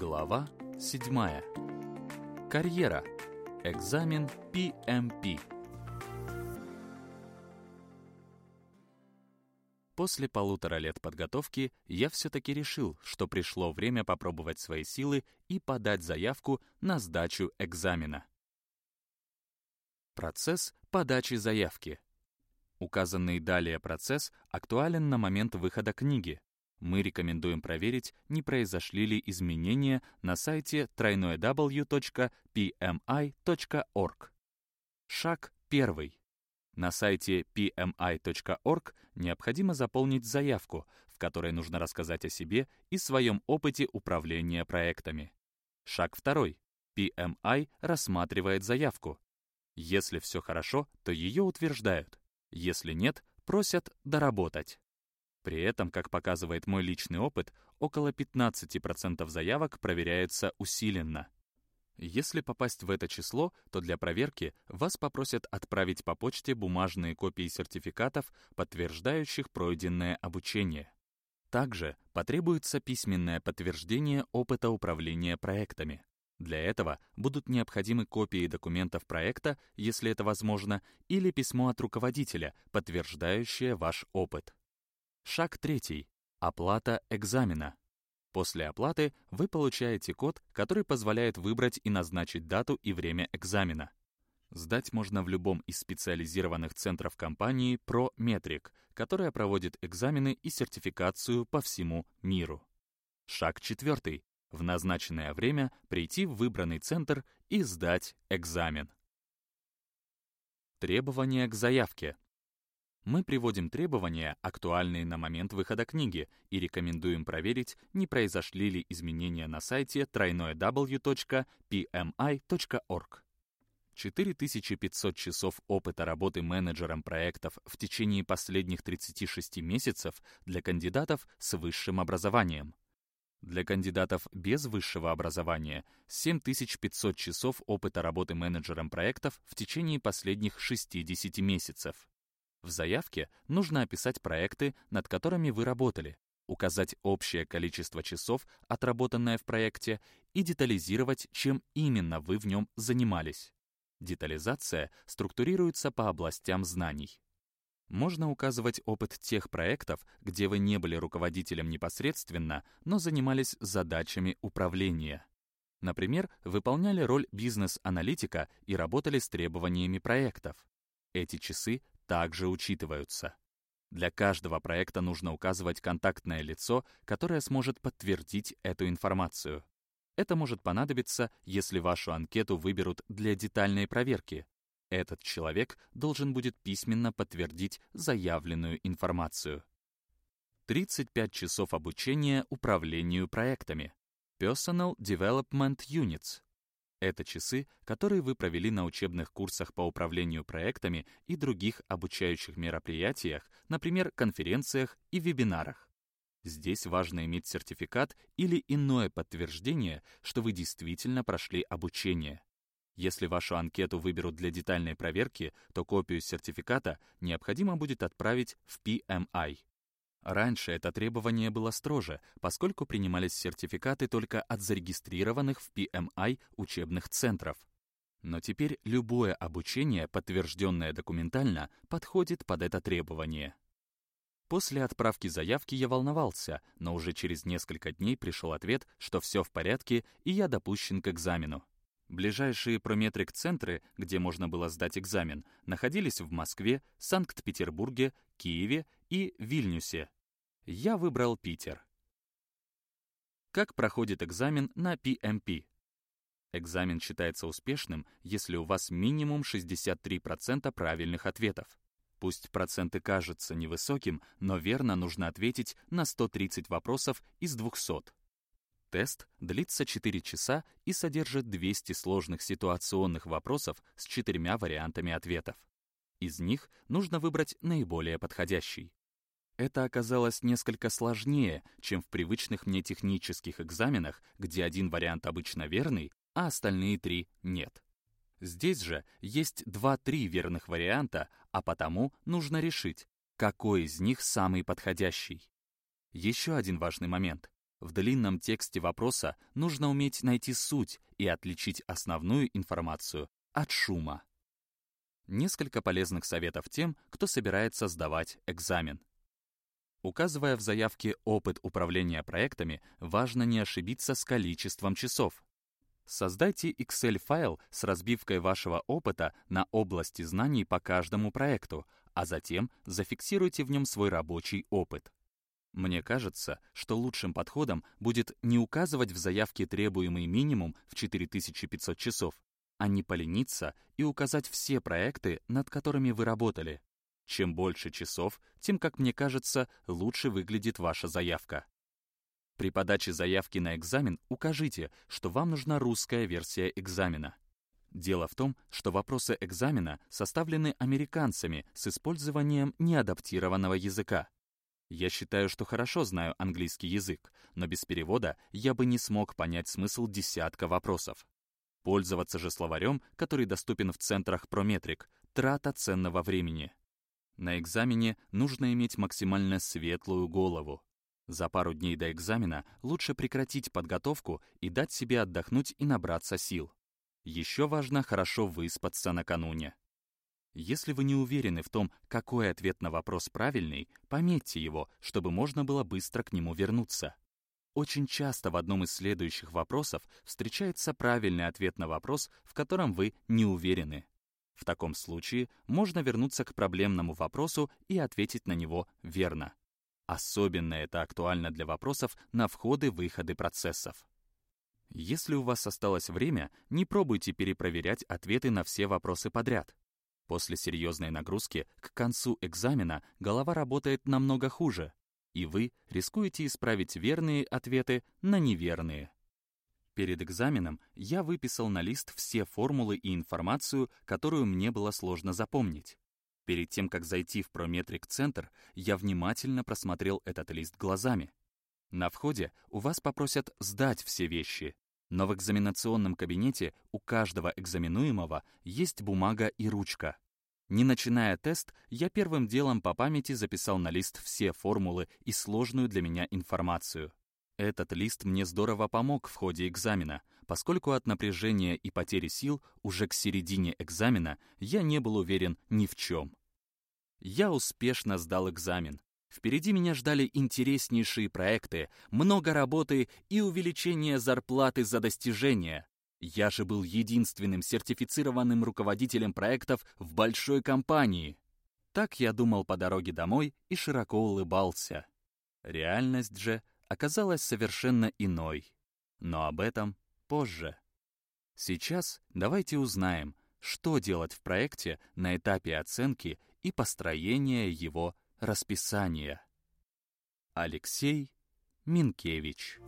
Глава 7. Карьера. Экзамен PMP. После полутора лет подготовки я все-таки решил, что пришло время попробовать свои силы и подать заявку на сдачу экзамена. Процесс подачи заявки. Указанный далее процесс актуален на момент выхода книги, мы рекомендуем проверить, не произошли ли изменения на сайте www.pmi.org. Шаг 1. На сайте pmi.org необходимо заполнить заявку, в которой нужно рассказать о себе и своем опыте управления проектами. Шаг 2. PMI рассматривает заявку. Если все хорошо, то ее утверждают. Если нет, просят доработать. При этом, как показывает мой личный опыт, около 15% заявок проверяется усиленно. Если попасть в это число, то для проверки вас попросят отправить по почте бумажные копии сертификатов, подтверждающих пройденное обучение. Также потребуется письменное подтверждение опыта управления проектами. Для этого будут необходимы копии документов проекта, если это возможно, или письмо от руководителя, подтверждающее ваш опыт. Шаг третий. Оплата экзамена. После оплаты вы получаете код, который позволяет выбрать и назначить дату и время экзамена. Сдать можно в любом из специализированных центров компании ProMetric, которая проводит экзамены и сертификацию по всему миру. Шаг четвертый. В назначенное время прийти в выбранный центр и сдать экзамен. Требования к заявке мы приводим требования, актуальные на момент выхода книги, и рекомендуем проверить, не произошли ли изменения на сайте www.pmi.org. 4500 часов опыта работы менеджером проектов в течение последних 36 месяцев для кандидатов с высшим образованием. Для кандидатов без высшего образования 7500 часов опыта работы менеджером проектов в течение последних 60 месяцев. В заявке нужно описать проекты, над которыми вы работали, указать общее количество часов, отработанное в проекте, и детализировать, чем именно вы в нем занимались. Детализация структурируется по областям знаний. Можно указывать опыт тех проектов, где вы не были руководителем непосредственно, но занимались задачами управления. Например, выполняли роль бизнес-аналитика и работали с требованиями проектов. Эти часы также учитываются. Для каждого проекта нужно указывать контактное лицо, которое сможет подтвердить эту информацию. Это может понадобиться, если вашу анкету выберут для детальной проверки. Этот человек должен будет письменно подтвердить заявленную информацию. 35 часов обучения управлению проектами. Personal Development Units это часы, которые вы провели на учебных курсах по управлению проектами и других обучающих мероприятиях, например, конференциях и вебинарах. Здесь важно иметь сертификат или иное подтверждение, что вы действительно прошли обучение. Если вашу анкету выберут для детальной проверки, то копию сертификата необходимо будет отправить в PMI. Раньше это требование было строже, поскольку принимались сертификаты только от зарегистрированных в PMI учебных центров. Но теперь любое обучение, подтвержденное документально, подходит под это требование. После отправки заявки я волновался, но уже через несколько дней пришел ответ, что все в порядке и я допущен к экзамену. Ближайшие прометрик-центры, где можно было сдать экзамен, находились в Москве, Санкт-Петербурге, Киеве и Вильнюсе. Я выбрал Питер. Как проходит экзамен на PMP? Экзамен считается успешным, если у вас минимум 63% правильных ответов. Пусть проценты кажутся невысоким, но верно нужно ответить на 130 вопросов из 200. Тест длится 4 часа и содержит 200 сложных ситуационных вопросов с четырьмя вариантами ответов. Из них нужно выбрать наиболее подходящий. Это оказалось несколько сложнее, чем в привычных мне технических экзаменах, где один вариант обычно верный, а остальные три — нет. Здесь же есть два-три верных варианта, а потому нужно решить, какой из них самый подходящий. Еще один важный момент. В длинном тексте вопроса нужно уметь найти суть и отличить основную информацию от шума. Несколько полезных советов тем, кто собирается сдавать экзамен. Указывая в заявке опыт управления проектами, важно не ошибиться с количеством часов. Создайте Excel-файл с разбивкой вашего опыта на области знаний по каждому проекту, а затем зафиксируйте в нем свой рабочий опыт. Мне кажется, что лучшим подходом будет не указывать в заявке требуемый минимум в 4500 часов, а не полениться и указать все проекты, над которыми вы работали. Чем больше часов, тем, как мне кажется, лучше выглядит ваша заявка. При подаче заявки на экзамен укажите, что вам нужна русская версия экзамена. Дело в том, что вопросы экзамена составлены американцами с использованием неадаптированного языка. Я считаю, что хорошо знаю английский язык, но без перевода я бы не смог понять смысл десятка вопросов. Пользоваться же словарем, который доступен в центрах Прометрик, трата ценного времени. На экзамене нужно иметь максимально светлую голову. За пару дней до экзамена лучше прекратить подготовку и дать себе отдохнуть и набраться сил. Еще важно хорошо выспаться накануне. Если вы не уверены в том, какой ответ на вопрос правильный, пометьте его, чтобы можно было быстро к нему вернуться. Очень часто в одном из следующих вопросов встречается правильный ответ на вопрос, в котором вы не уверены. В таком случае можно вернуться к проблемному вопросу и ответить на него верно. Особенно это актуально для вопросов на входы-выходы процессов. Если у вас осталось время, не пробуйте перепроверять ответы на все вопросы подряд. После серьезной нагрузки к концу экзамена голова работает намного хуже, и вы рискуете исправить верные ответы на неверные. Перед экзаменом я выписал на лист все формулы и информацию, которую мне было сложно запомнить. Перед тем, как зайти в Прометрик-центр, я внимательно просмотрел этот лист глазами. На входе у вас попросят сдать все вещи, но в экзаменационном кабинете у каждого экзаменуемого есть бумага и ручка. Не начиная тест, я первым делом по памяти записал на лист все формулы и сложную для меня информацию. Этот лист мне здорово помог в ходе экзамена, поскольку от напряжения и потери сил уже к середине экзамена я не был уверен ни в чем. Я успешно сдал экзамен, Впереди меня ждали интереснейшие проекты, много работы и увеличение зарплаты за достижения. Я же был единственным сертифицированным руководителем проектов в большой компании. Так я думал по дороге домой и широко улыбался. Реальность же оказалась совершенно иной. Но об этом позже. Сейчас давайте узнаем, что делать в проекте на этапе оценки и построения его расписание. Алексей Минкевич